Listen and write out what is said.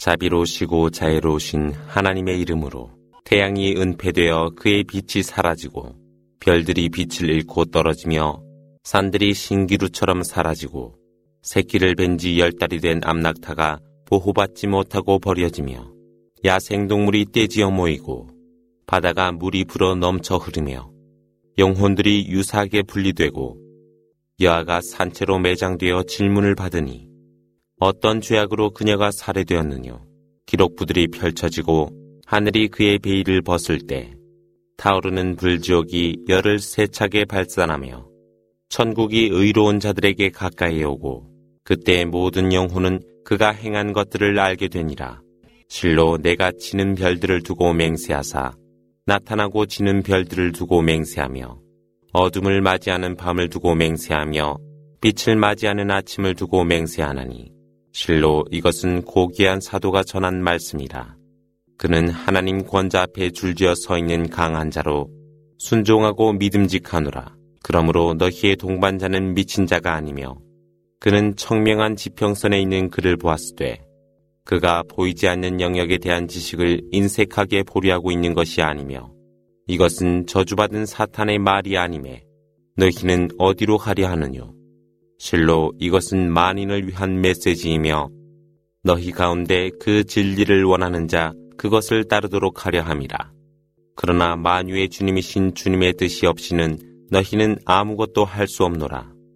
자비로우시고 자애로우신 하나님의 이름으로 태양이 은폐되어 그의 빛이 사라지고 별들이 빛을 잃고 떨어지며 산들이 신기루처럼 사라지고 새끼를 뵌 지 열 달이 된 암낙타가 보호받지 못하고 버려지며 야생동물이 떼지어 모이고 바다가 물이 불어 넘쳐 흐르며 영혼들이 유사하게 분리되고 여아가 산채로 매장되어 질문을 받으니 어떤 죄악으로 그녀가 살해되었느냐 기록부들이 펼쳐지고 하늘이 그의 베일을 벗을 때 타오르는 불지옥이 열을 세차게 발산하며 천국이 의로운 자들에게 가까이 오고 그때 모든 영혼은 그가 행한 것들을 알게 되니라. 실로 내가 지는 별들을 두고 맹세하사 나타나고 지는 별들을 두고 맹세하며 어둠을 맞이하는 밤을 두고 맹세하며 빛을 맞이하는 아침을 두고 맹세하나니 실로 이것은 고귀한 사도가 전한 말씀이라. 그는 하나님 권자 앞에 줄지어 서 있는 강한 자로 순종하고 믿음직하노라. 그러므로 너희의 동반자는 미친 자가 아니며 그는 청명한 지평선에 있는 그를 보았으되 그가 보이지 않는 영역에 대한 지식을 인색하게 보류하고 있는 것이 아니며 이것은 저주받은 사탄의 말이 아니매 너희는 어디로 가려 하느뇨 실로 이것은 만인을 위한 메시지이며 너희 가운데 그 진리를 원하는 자 그것을 따르도록 하려 함이라. 그러나 만유의 주님이신 주님의 뜻이 없이는 너희는 아무것도 할 수 없노라.